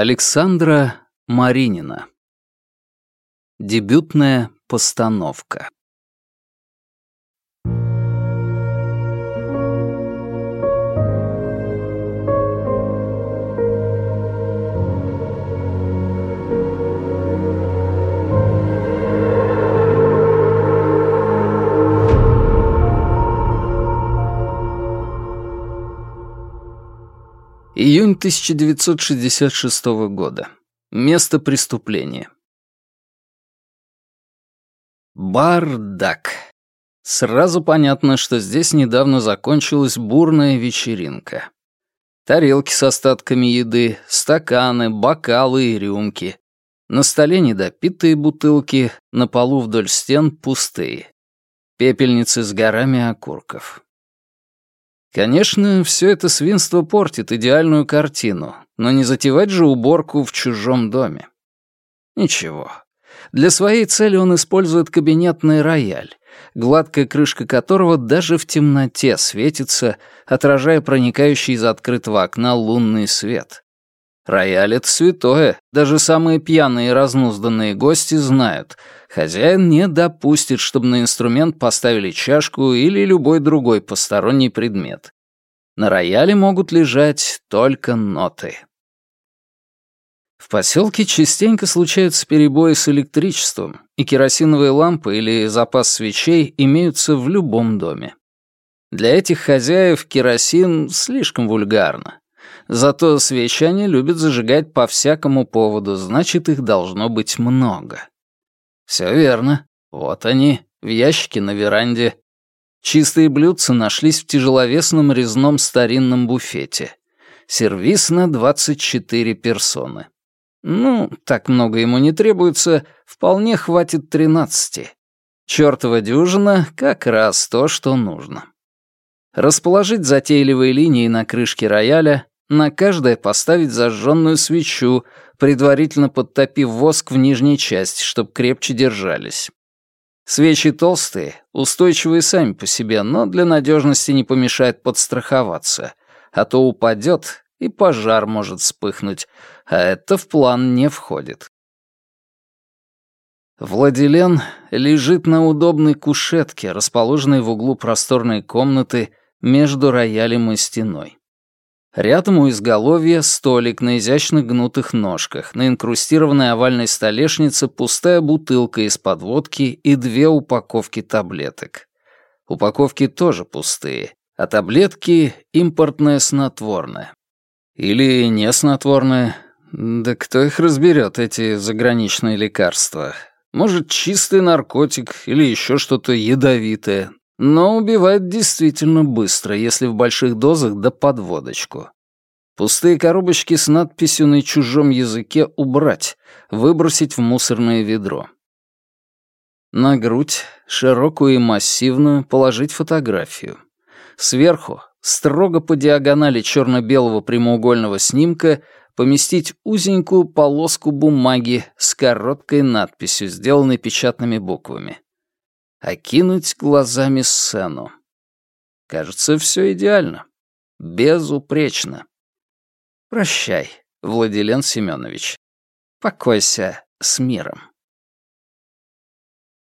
Александра Маринина. Дебютная постановка. Июнь 1966 года. Место преступления. Бардак. Сразу понятно, что здесь недавно закончилась бурная вечеринка. Тарелки с остатками еды, стаканы, бокалы и рюмки. На столе недопитые бутылки, на полу вдоль стен пустые. Пепельницы с горами окурков. Конечно, все это свинство портит идеальную картину, но не затевать же уборку в чужом доме. Ничего. Для своей цели он использует кабинетный рояль, гладкая крышка которого даже в темноте светится, отражая проникающий из открытого окна лунный свет. Рояль — это святое, даже самые пьяные и разнузданные гости знают. Хозяин не допустит, чтобы на инструмент поставили чашку или любой другой посторонний предмет. На рояле могут лежать только ноты. В поселке частенько случаются перебои с электричеством, и керосиновые лампы или запас свечей имеются в любом доме. Для этих хозяев керосин слишком вульгарно. Зато свечи они любят зажигать по всякому поводу, значит, их должно быть много. Все верно. Вот они, в ящике на веранде. Чистые блюдца нашлись в тяжеловесном резном старинном буфете. Сервис на 24 персоны. Ну, так много ему не требуется, вполне хватит 13. Чёртова дюжина — как раз то, что нужно. Расположить затейливые линии на крышке рояля, на каждое поставить зажженную свечу, предварительно подтопив воск в нижней части, чтобы крепче держались. Свечи толстые, устойчивые сами по себе, но для надежности не помешает подстраховаться, а то упадет и пожар может вспыхнуть, а это в план не входит. Владилен лежит на удобной кушетке, расположенной в углу просторной комнаты между роялем и стеной. Рядом у изголовья столик на изящных гнутых ножках, на инкрустированной овальной столешнице пустая бутылка из-под водки и две упаковки таблеток. Упаковки тоже пустые, а таблетки — импортное снотворное. Или не снотворное. Да кто их разберет, эти заграничные лекарства? Может, чистый наркотик или еще что-то ядовитое, но убивает действительно быстро, если в больших дозах да под водочку. Пустые коробочки с надписью на чужом языке убрать, выбросить в мусорное ведро. На грудь, широкую и массивную, положить фотографию. Сверху, строго по диагонали черно-белого прямоугольного снимка, поместить узенькую полоску бумаги с короткой надписью, сделанной печатными буквами окинуть глазами сцену. Кажется, все идеально. Безупречно. Прощай, Владилен Семенович. Покойся с миром.